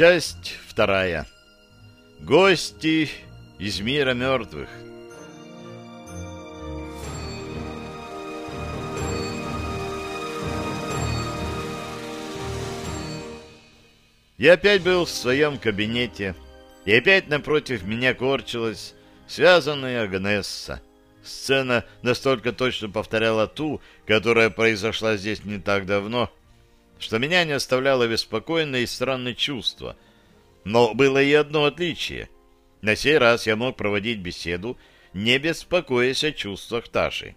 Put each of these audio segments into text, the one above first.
Часть вторая. Гости из мира мертвых. Я опять был в своем кабинете, и опять напротив меня корчилась связанная Агнесса. Сцена настолько точно повторяла ту, которая произошла здесь не так давно, что меня не оставляло беспокойное и странное чувство. Но было и одно отличие. На сей раз я мог проводить беседу, не беспокоясь о чувствах Таши.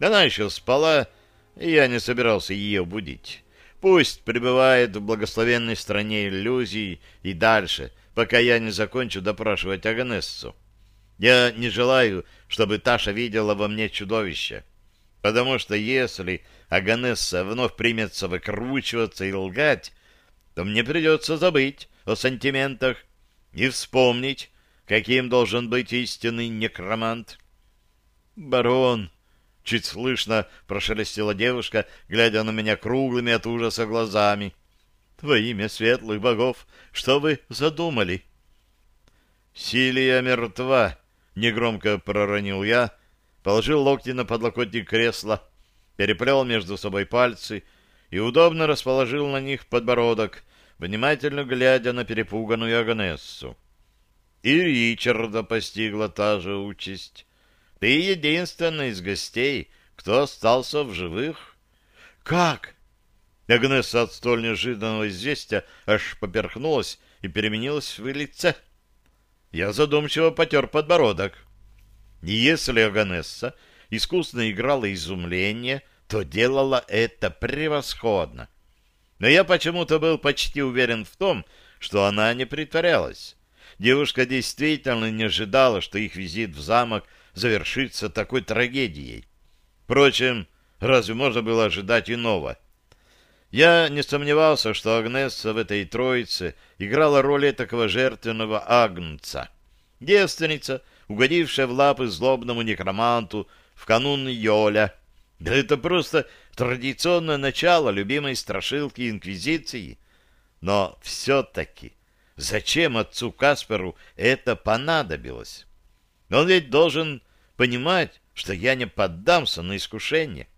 Она еще спала, и я не собирался ее будить. Пусть пребывает в благословенной стране иллюзий и дальше, пока я не закончу допрашивать Агнессу. Я не желаю, чтобы Таша видела во мне чудовище, потому что если Аганесса вновь примется выкручиваться и лгать, то мне придется забыть о сантиментах и вспомнить, каким должен быть истинный некромант. «Барон!» Чуть слышно прошелестела девушка, глядя на меня круглыми от ужаса глазами. «Во имя светлых богов, что вы задумали?» «Силия мертва», — негромко проронил я, положил локти на подлокотник кресла, переплел между собой пальцы и удобно расположил на них подбородок, внимательно глядя на перепуганную Агнессу. И Ричарда постигла та же участь. Ты единственный из гостей, кто остался в живых. Как? Агнесса от столь неожиданного известия аж поперхнулась и переменилась в лице. Я задумчиво потер подбородок. Если Аганесса искусно играла изумление, то делала это превосходно. Но я почему-то был почти уверен в том, что она не притворялась. Девушка действительно не ожидала, что их визит в замок завершится такой трагедией. Впрочем, разве можно было ожидать иного? Я не сомневался, что Агнесса в этой троице играла роль такого жертвенного агнца. Девственница, угодившая в лапы злобному некроманту в канун Йоля. Да это просто традиционное начало любимой страшилки Инквизиции. Но все-таки зачем отцу Касперу это понадобилось? Он ведь должен понимать, что я не поддамся на искушение.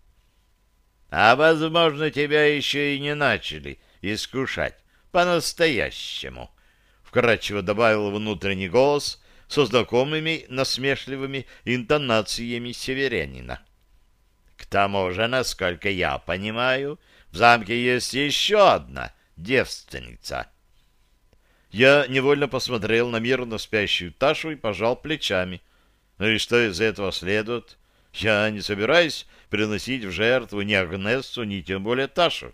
А, возможно, тебя еще и не начали искушать по-настоящему, — вкратчиво добавил внутренний голос со знакомыми насмешливыми интонациями северянина. К тому же, насколько я понимаю, в замке есть еще одна девственница. Я невольно посмотрел на мирно спящую Ташу и пожал плечами. Ну и что из этого следует? Я не собираюсь приносить в жертву ни Агнессу, ни тем более Ташу.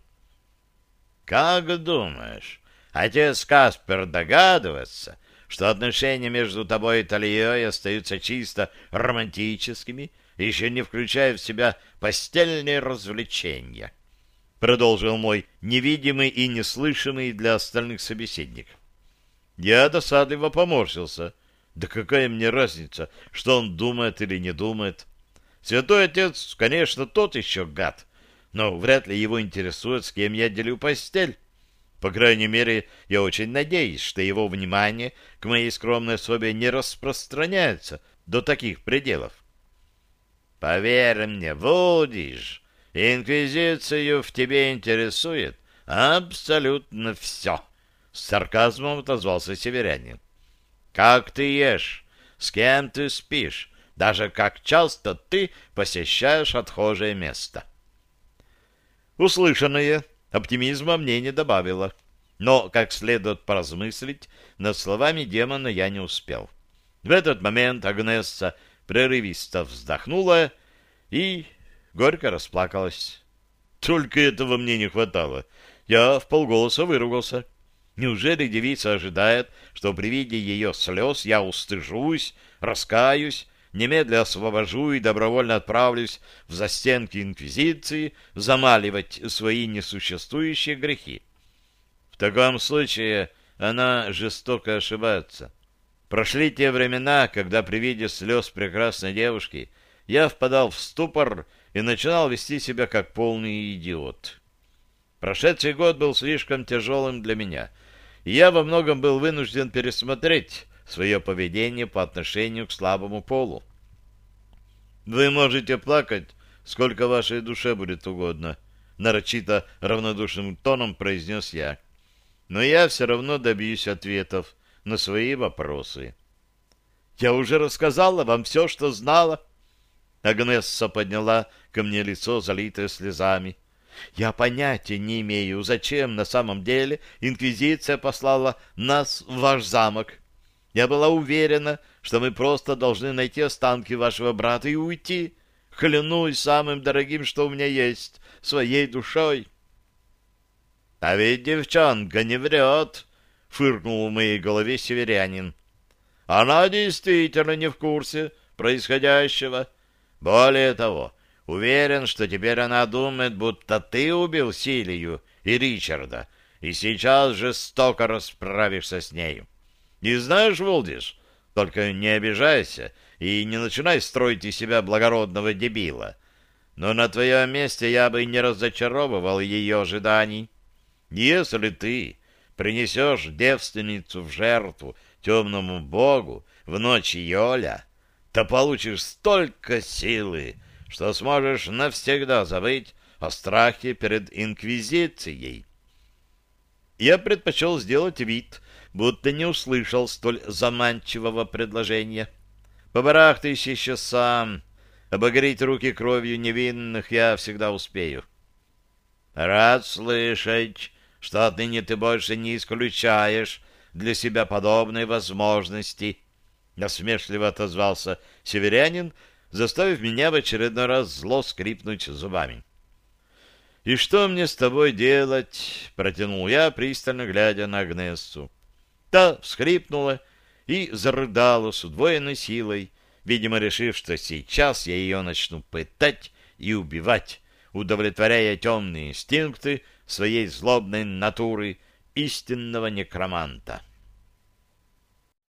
Как думаешь, отец Каспер догадывается, что отношения между тобой и Талией остаются чисто романтическими, еще не включая в себя постельные развлечения? Продолжил мой невидимый и неслышимый для остальных собеседник. Я досадливо поморщился — да какая мне разница, что он думает или не думает? Святой Отец, конечно, тот еще гад, но вряд ли его интересует, с кем я делю постель. По крайней мере, я очень надеюсь, что его внимание к моей скромной особе не распространяется до таких пределов. Поверь мне, Вудиш, инквизицию в тебе интересует абсолютно все, — с сарказмом отозвался северянин. Как ты ешь, с кем ты спишь, даже как часто ты посещаешь отхожее место. Услышанное оптимизма мне не добавило, но, как следует поразмыслить, над словами демона я не успел. В этот момент Агнесса прерывисто вздохнула и горько расплакалась. Только этого мне не хватало. Я в полголоса выругался. Неужели девица ожидает, что при виде ее слез я устыжусь, раскаюсь, немедля освобожу и добровольно отправлюсь в застенки Инквизиции замаливать свои несуществующие грехи? Таком случае она жестоко ошибается. Прошли те времена, когда при виде слез прекрасной девушки я впадал в ступор и начинал вести себя как полный идиот. Прошедший год был слишком тяжелым для меня — и я во многом был вынужден пересмотреть свое поведение по отношению к слабому полу. Вы можете плакать, сколько вашей душе будет угодно, нарочито равнодушным тоном произнес я. Но я все равно добьюсь ответов на свои вопросы. Я уже рассказала вам все, что знала. Агнесса подняла ко мне лицо, залитое слезами. Я понятия не имею, зачем на самом деле Инквизиция послала нас в ваш замок. Я была уверена, что мы просто должны найти останки вашего брата и уйти. Клянусь самым дорогим, что у меня есть, своей душой. — А ведь девчонка не врет, — фыркнул в моей голове северянин. — Она действительно не в курсе происходящего. Более того, уверен, что теперь она думает, будто ты убил Силию и Ричарда, и сейчас жестоко расправишься с нею. И знаешь, Волдиш, только не обижайся и не начинай строить из себя благородного дебила. Но на твоем месте я бы не разочаровывал ее ожиданий. Если ты принесешь девственницу в жертву темному богу в ночь Йоля, то получишь столько силы, что сможешь навсегда забыть о страхе перед Инквизицией. Я предпочел сделать вид, будто не услышал столь заманчивого предложения. Побарахтайся еще сам. Обогреть руки кровью невинных я всегда успею. Рад слышать, что отныне ты больше не исключаешь для себя подобной возможности. Насмешливо отозвался северянин, заставив меня в очередной раз зло скрипнуть зубами. «И что мне с тобой делать?» — протянул я, пристально глядя на Агнессу. Та всхлипнула и зарыдала с удвоенной силой, видимо, решив, что сейчас я ее начну пытать и убивать, удовлетворяя темные инстинкты своей злобной натуры истинного некроманта.